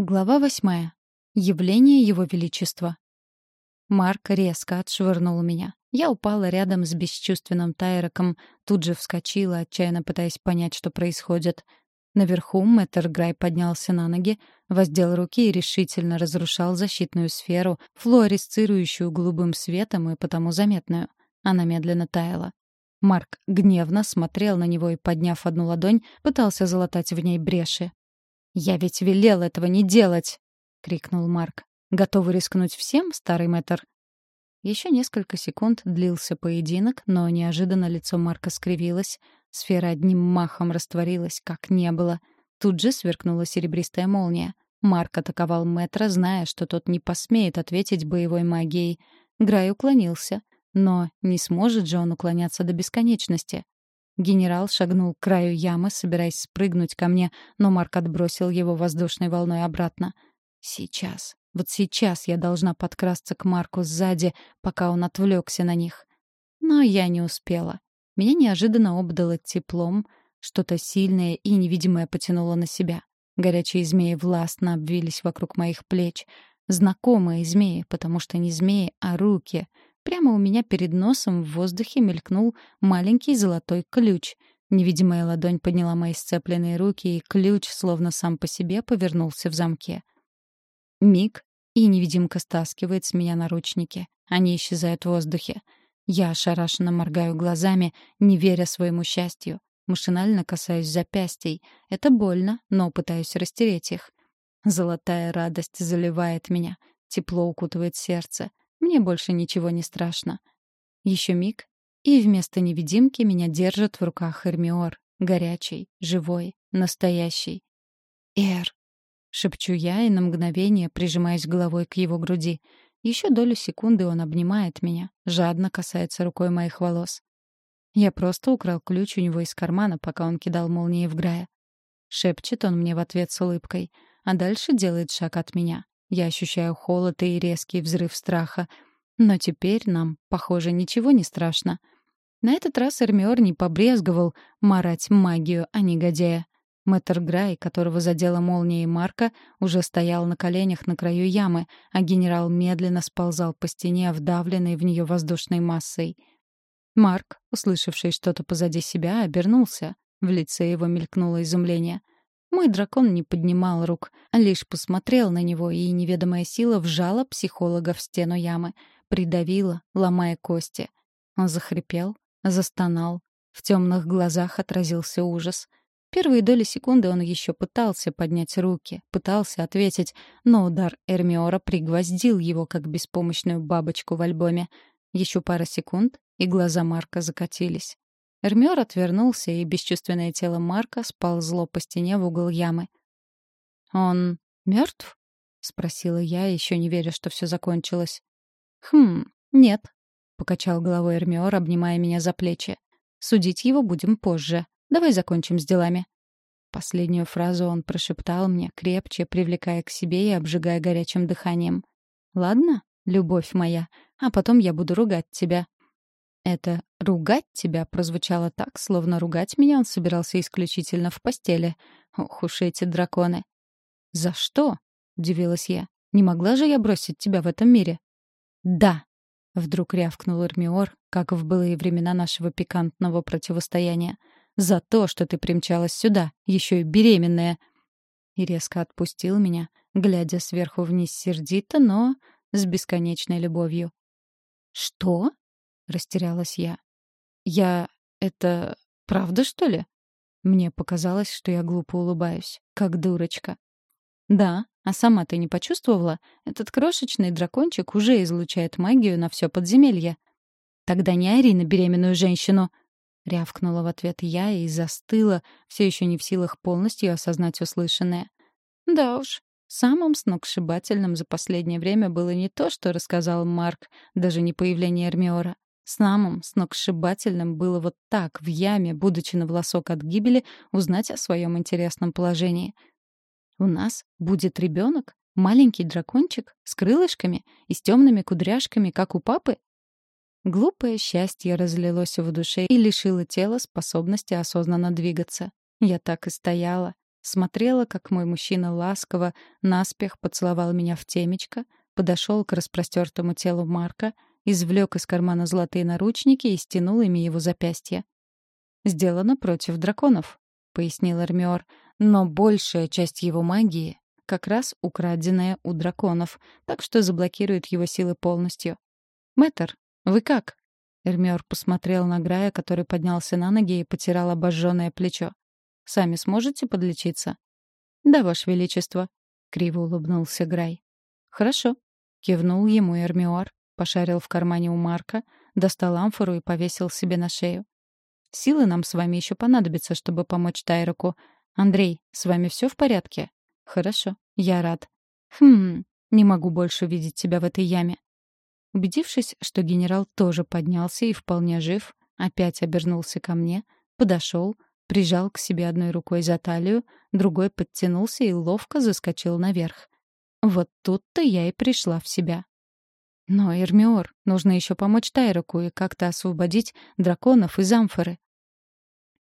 Глава восьмая. Явление Его Величества. Марк резко отшвырнул меня. Я упала рядом с бесчувственным Тайроком, тут же вскочила, отчаянно пытаясь понять, что происходит. Наверху мэтр Грай поднялся на ноги, воздел руки и решительно разрушал защитную сферу, флуоресцирующую голубым светом и потому заметную. Она медленно таяла. Марк гневно смотрел на него и, подняв одну ладонь, пытался залатать в ней бреши. «Я ведь велел этого не делать!» — крикнул Марк. «Готовы рискнуть всем, старый мэтр?» Еще несколько секунд длился поединок, но неожиданно лицо Марка скривилось. Сфера одним махом растворилась, как не было. Тут же сверкнула серебристая молния. Марк атаковал мэтра, зная, что тот не посмеет ответить боевой магией. Грай уклонился. Но не сможет же он уклоняться до бесконечности. Генерал шагнул к краю ямы, собираясь спрыгнуть ко мне, но Марк отбросил его воздушной волной обратно. Сейчас, вот сейчас я должна подкрасться к Марку сзади, пока он отвлекся на них. Но я не успела. Меня неожиданно обдало теплом, что-то сильное и невидимое потянуло на себя. Горячие змеи властно обвились вокруг моих плеч. Знакомые змеи, потому что не змеи, а руки — Прямо у меня перед носом в воздухе мелькнул маленький золотой ключ. Невидимая ладонь подняла мои сцепленные руки, и ключ, словно сам по себе, повернулся в замке. Миг, и невидимка стаскивает с меня наручники. Они исчезают в воздухе. Я ошарашенно моргаю глазами, не веря своему счастью. Машинально касаюсь запястий. Это больно, но пытаюсь растереть их. Золотая радость заливает меня. Тепло укутывает сердце. Мне больше ничего не страшно. Еще миг, и вместо невидимки меня держит в руках Эрмиор. Горячий, живой, настоящий. «Эр!» — шепчу я и на мгновение прижимаюсь головой к его груди. Еще долю секунды он обнимает меня, жадно касается рукой моих волос. Я просто украл ключ у него из кармана, пока он кидал молнии в Грая. Шепчет он мне в ответ с улыбкой, а дальше делает шаг от меня. Я ощущаю холод и резкий взрыв страха. Но теперь нам, похоже, ничего не страшно. На этот раз Эрмиор не побрезговал марать магию, а негодяя. Мэтр Грай, которого задела молнией Марка, уже стоял на коленях на краю ямы, а генерал медленно сползал по стене, вдавленной в нее воздушной массой. Марк, услышавший что-то позади себя, обернулся. В лице его мелькнуло изумление — мой дракон не поднимал рук, а лишь посмотрел на него, и неведомая сила вжала психолога в стену ямы, придавила, ломая кости. Он захрипел, застонал. В темных глазах отразился ужас. Первые доли секунды он еще пытался поднять руки, пытался ответить, но удар Эрмиора пригвоздил его, как беспомощную бабочку в альбоме. Еще пара секунд, и глаза Марка закатились. Эрмёр отвернулся, и бесчувственное тело Марка сползло по стене в угол ямы. «Он мертв?» — спросила я, еще не веря, что все закончилось. «Хм, нет», — покачал головой Эрмиор, обнимая меня за плечи. «Судить его будем позже. Давай закончим с делами». Последнюю фразу он прошептал мне, крепче привлекая к себе и обжигая горячим дыханием. «Ладно, любовь моя, а потом я буду ругать тебя». Это «ругать тебя» прозвучало так, словно ругать меня он собирался исключительно в постели. Ох уж эти драконы. «За что?» — удивилась я. «Не могла же я бросить тебя в этом мире?» «Да!» — вдруг рявкнул Эрмиор, как в былые времена нашего пикантного противостояния. «За то, что ты примчалась сюда, еще и беременная!» И резко отпустил меня, глядя сверху вниз сердито, но с бесконечной любовью. «Что?» Растерялась я. «Я... это... правда, что ли?» Мне показалось, что я глупо улыбаюсь, как дурочка. «Да, а сама ты не почувствовала? Этот крошечный дракончик уже излучает магию на все подземелье». «Тогда не ори на беременную женщину!» — рявкнула в ответ я и застыла, все еще не в силах полностью осознать услышанное. «Да уж, Самым сногсшибательным за последнее время было не то, что рассказал Марк, даже не появление Эрмиора. Самым сногсшибательным было вот так, в яме, будучи на волосок от гибели, узнать о своем интересном положении. «У нас будет ребенок? Маленький дракончик? С крылышками? И с темными кудряшками, как у папы?» Глупое счастье разлилось в душе и лишило тела способности осознанно двигаться. Я так и стояла, смотрела, как мой мужчина ласково, наспех поцеловал меня в темечко, подошел к распростертому телу Марка, извлек из кармана золотые наручники и стянул ими его запястье. «Сделано против драконов», — пояснил Эрмиор, «но большая часть его магии как раз украденная у драконов, так что заблокирует его силы полностью. «Мэтр, вы как?» Эрмиор посмотрел на Грая, который поднялся на ноги и потирал обожженное плечо. «Сами сможете подлечиться?» «Да, Ваше Величество», — криво улыбнулся Грай. «Хорошо», — кивнул ему Эрмиор, пошарил в кармане у Марка, достал амфору и повесил себе на шею. «Силы нам с вами еще понадобятся, чтобы помочь Тайроку. Андрей, с вами все в порядке?» «Хорошо, я рад». «Хм, не могу больше видеть тебя в этой яме». Убедившись, что генерал тоже поднялся и вполне жив, опять обернулся ко мне, подошел, прижал к себе одной рукой за талию, другой подтянулся и ловко заскочил наверх. Вот тут-то я и пришла в себя. Но, Эрмиор, нужно еще помочь Тайроку и как-то освободить драконов из амфоры.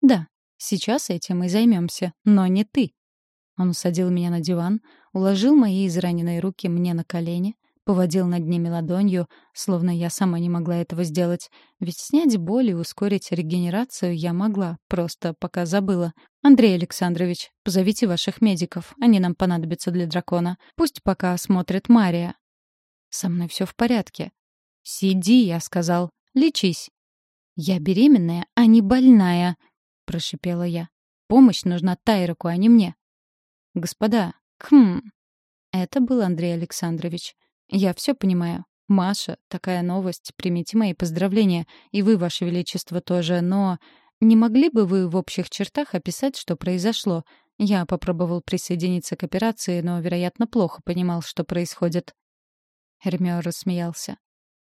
Да, сейчас этим и займемся, но не ты. Он усадил меня на диван, уложил мои израненные руки мне на колени, поводил над ними ладонью, словно я сама не могла этого сделать. Ведь снять боль и ускорить регенерацию я могла, просто пока забыла. «Андрей Александрович, позовите ваших медиков, они нам понадобятся для дракона. Пусть пока осмотрит Мария». «Со мной все в порядке». «Сиди», — я сказал, — «лечись». «Я беременная, а не больная», — прошипела я. «Помощь нужна Тайроку, а не мне». «Господа, хм...» Это был Андрей Александрович. «Я все понимаю. Маша, такая новость, примите мои поздравления. И вы, Ваше Величество, тоже. Но не могли бы вы в общих чертах описать, что произошло? Я попробовал присоединиться к операции, но, вероятно, плохо понимал, что происходит». Hermione рассмеялся.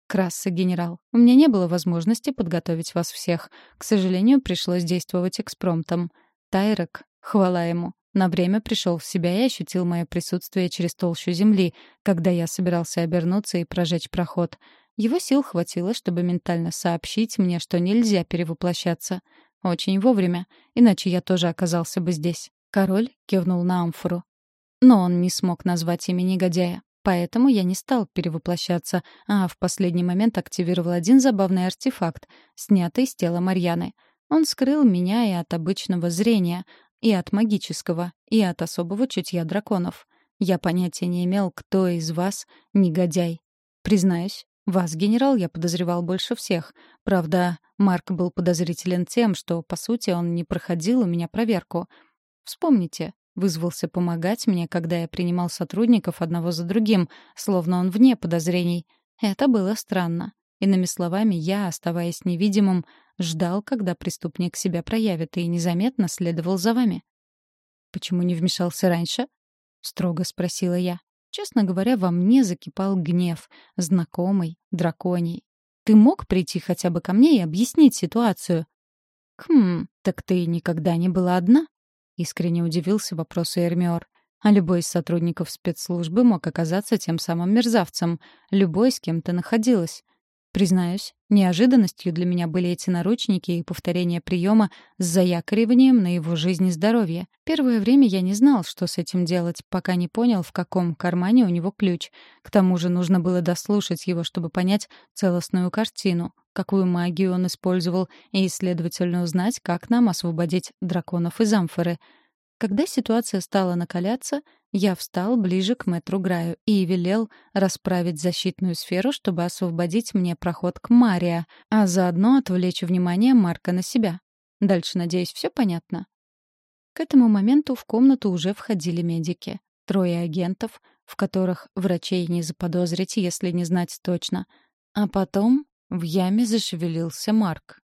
«Краса, генерал. У меня не было возможности подготовить вас всех. К сожалению, пришлось действовать экспромтом. Тайрок, хвала ему, на время пришел в себя и ощутил мое присутствие через толщу земли, когда я собирался обернуться и прожечь проход. Его сил хватило, чтобы ментально сообщить мне, что нельзя перевоплощаться. Очень вовремя, иначе я тоже оказался бы здесь. Король кивнул на амфору. Но он не смог назвать имя негодяя. Поэтому я не стал перевоплощаться, а в последний момент активировал один забавный артефакт, снятый с тела Марьяны. Он скрыл меня и от обычного зрения, и от магического, и от особого чутья драконов. Я понятия не имел, кто из вас негодяй. Признаюсь, вас, генерал, я подозревал больше всех. Правда, Марк был подозрителен тем, что, по сути, он не проходил у меня проверку. Вспомните, вызвался помогать мне, когда я принимал сотрудников одного за другим, словно он вне подозрений. Это было странно. Иными словами, я, оставаясь невидимым, ждал, когда преступник себя проявит, и незаметно следовал за вами. «Почему не вмешался раньше?» — строго спросила я. Честно говоря, во мне закипал гнев, знакомый, драконий. «Ты мог прийти хотя бы ко мне и объяснить ситуацию?» «Хм, так ты никогда не была одна?» — искренне удивился вопросу Эрмиор. А любой из сотрудников спецслужбы мог оказаться тем самым мерзавцем. Любой, с кем ты находилась. Признаюсь, неожиданностью для меня были эти наручники и повторение приема с заякориванием на его жизнь и здоровье. Первое время я не знал, что с этим делать, пока не понял, в каком кармане у него ключ. К тому же нужно было дослушать его, чтобы понять целостную картину, какую магию он использовал, и, следовательно, узнать, как нам освободить драконов из амфоры — когда ситуация стала накаляться, я встал ближе к мэтру Граю и велел расправить защитную сферу, чтобы освободить мне проход к Мария, а заодно отвлечь внимание Марка на себя. Дальше, надеюсь, все понятно. К этому моменту в комнату уже входили медики. Трое агентов, в которых врачей не заподозрить, если не знать точно. А потом в яме зашевелился Марк.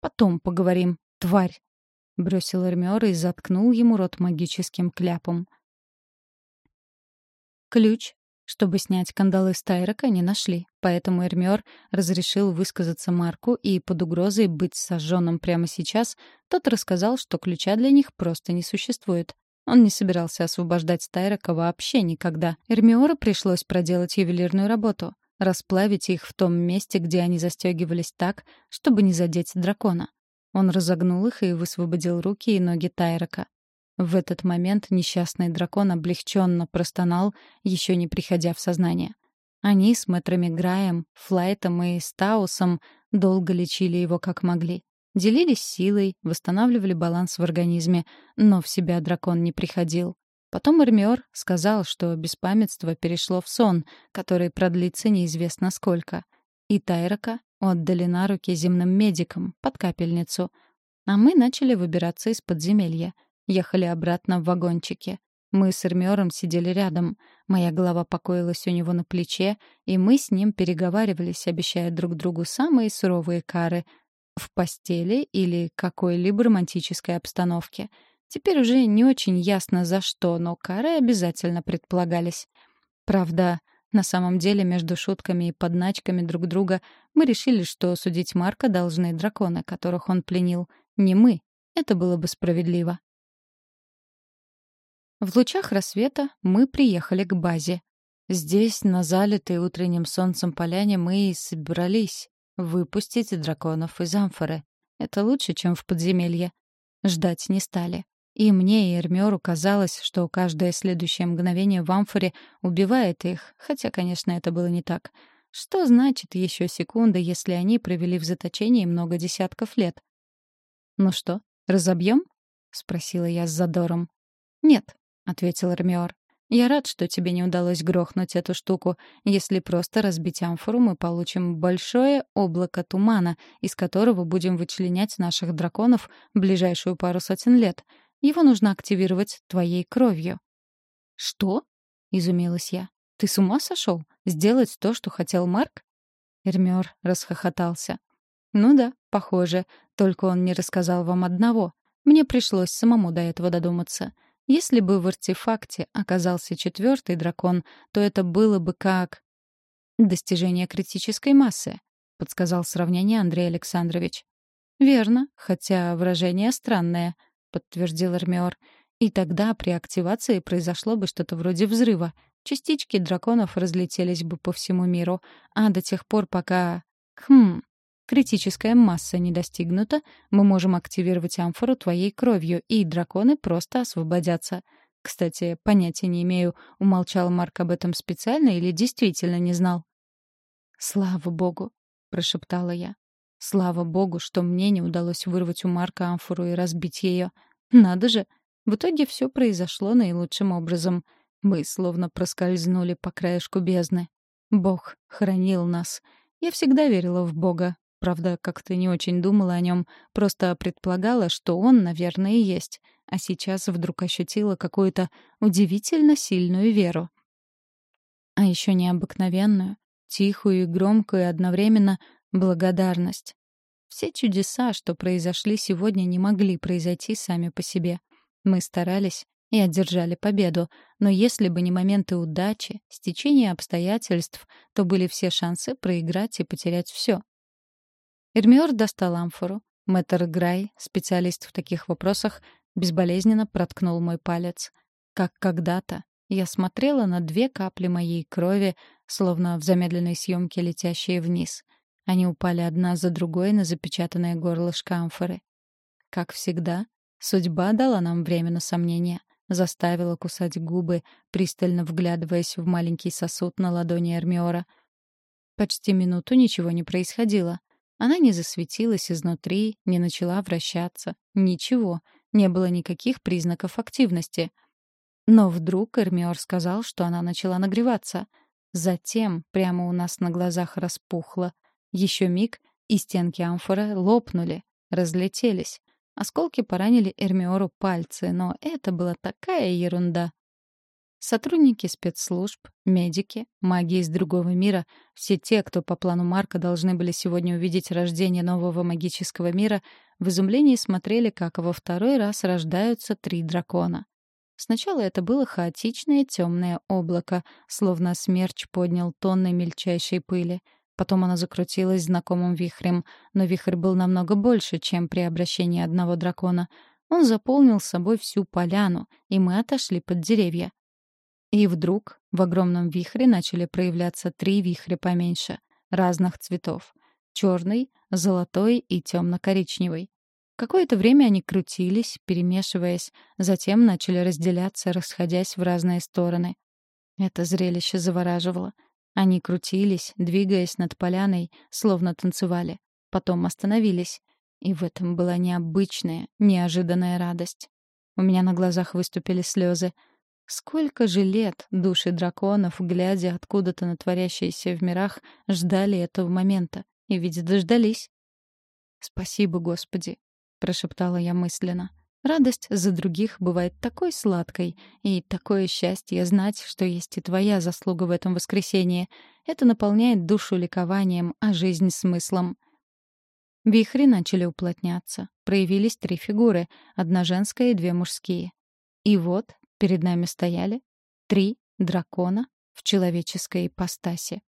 «Потом поговорим, тварь!» — бросил Эрмиор и заткнул ему рот магическим кляпом. Ключ, чтобы снять кандалы с Тайрока, не нашли, поэтому Эрмиор разрешил высказаться Марку, и под угрозой быть сожженным прямо сейчас, тот рассказал, что ключа для них просто не существует. Он не собирался освобождать Тайрока вообще никогда. Эрмиору пришлось проделать ювелирную работу — расплавить их в том месте, где они застегивались так, чтобы не задеть дракона. Он разогнул их и высвободил руки и ноги Тайрока. В этот момент несчастный дракон облегченно простонал, еще не приходя в сознание. Они с мэтрами Граем, Флайтом и Стаусом долго лечили его как могли. Делились силой, восстанавливали баланс в организме, но в себя дракон не приходил. Потом Эрмиор сказал, что беспамятство перешло в сон, который продлится неизвестно сколько. И Тайрока отдали на руки земным медикам под капельницу. А мы начали выбираться из подземелья. Ехали обратно в вагончике. Мы с Эрмиором сидели рядом. Моя голова покоилась у него на плече, и мы с ним переговаривались, обещая друг другу самые суровые кары — в постели или какой-либо романтической обстановке. Теперь уже не очень ясно за что, но кары обязательно предполагались. Правда, на самом деле между шутками и подначками друг друга мы решили, что судить Марка должны драконы, которых он пленил, не мы. Это было бы справедливо. В лучах рассвета мы приехали к базе. Здесь, на залитой утренним солнцем поляне, мы и собрались. Выпустить драконов из амфоры. Это лучше, чем в подземелье. Ждать не стали. И мне, и Эрмиору казалось, что каждое следующее мгновение в амфоре убивает их, хотя, конечно, это было не так. Что значит еще секунда, если они провели в заточении много десятков лет? «Ну что, разобьем?» — спросила я с задором. «Нет», — ответил Эрмиор. Я рад, что тебе не удалось грохнуть эту штуку. Если просто разбить амфору, мы получим большое облако тумана, из которого будем вычленять наших драконов ближайшую пару сотен лет. Его нужно активировать твоей кровью». «Что?» — изумилась я. «Ты с ума сошел? Сделать то, что хотел Марк?» Эрмёр расхохотался. «Ну да, похоже. Только он не рассказал вам одного. Мне пришлось самому до этого додуматься. Если бы в артефакте оказался четвертый дракон, то это было бы как... «Достижение критической массы», — подсказал сравнение Андрей Александрович. «Верно, хотя выражение странное», — подтвердил Эрмиор. «И тогда при активации произошло бы что-то вроде взрыва. Частички драконов разлетелись бы по всему миру, а до тех пор, пока... Хм, Критическая масса не достигнута, мы можем активировать амфору твоей кровью, и драконы просто освободятся. Кстати, понятия не имею, умолчал Марк об этом специально или действительно не знал. «Слава богу!» — прошептала я. «Слава богу, что мне не удалось вырвать у Марка амфору и разбить ее. Надо же! В итоге все произошло наилучшим образом. Мы словно проскользнули по краешку бездны. Бог хранил нас. Я всегда верила в Бога, Правда, как-то не очень думала о нем, просто предполагала, что он, наверное, и есть. А сейчас вдруг ощутила какую-то удивительно сильную веру. А еще необыкновенную, тихую и громкую одновременно благодарность. Все чудеса, что произошли сегодня, не могли произойти сами по себе. Мы старались и одержали победу, но если бы не моменты удачи, стечение обстоятельств, то были все шансы проиграть и потерять все. Эрмиор достал амфору. Мэтр Грай, специалист в таких вопросах, безболезненно проткнул мой палец. Как когда-то я смотрела на две капли моей крови, словно в замедленной съемке, летящие вниз. Они упали одна за другой на запечатанное горлышко амфоры. Как всегда, судьба дала нам время на сомнение, заставила кусать губы, пристально вглядываясь в маленький сосуд на ладони Эрмиора. Почти минуту ничего не происходило. Она не засветилась изнутри, не начала вращаться. Ничего, не было никаких признаков активности. Но вдруг Эрмиор сказал, что она начала нагреваться. Затем прямо у нас на глазах распухло. Еще миг, и стенки амфоры лопнули, разлетелись. Осколки поранили Эрмиору пальцы, но это была такая ерунда. Сотрудники спецслужб, медики, маги из другого мира, все те, кто по плану Марка должны были сегодня увидеть рождение нового магического мира, в изумлении смотрели, как во второй раз рождаются три дракона. Сначала это было хаотичное темное облако, словно смерч поднял тонны мельчайшей пыли. Потом оно закрутилось знакомым вихрем, но вихрь был намного больше, чем при обращении одного дракона. Он заполнил собой всю поляну, и мы отошли под деревья. И вдруг в огромном вихре начали проявляться три вихря поменьше, разных цветов. Черный, золотой и темно-коричневый. Какое-то время они крутились, перемешиваясь, затем начали разделяться, расходясь в разные стороны. Это зрелище завораживало. Они крутились, двигаясь над поляной, словно танцевали. Потом остановились. И в этом была необычная, неожиданная радость. У меня на глазах выступили слезы. Сколько же лет души драконов, глядя откуда-то на творящееся в мирах, ждали этого момента. И ведь дождались. «Спасибо, Господи!» — прошептала я мысленно. «Радость за других бывает такой сладкой, и такое счастье знать, что есть и твоя заслуга в этом воскресенье. Это наполняет душу ликованием, а жизнь — смыслом». Вихри начали уплотняться. Проявились три фигуры — одна женская и две мужские. И вот перед нами стояли три дракона в человеческой ипостаси.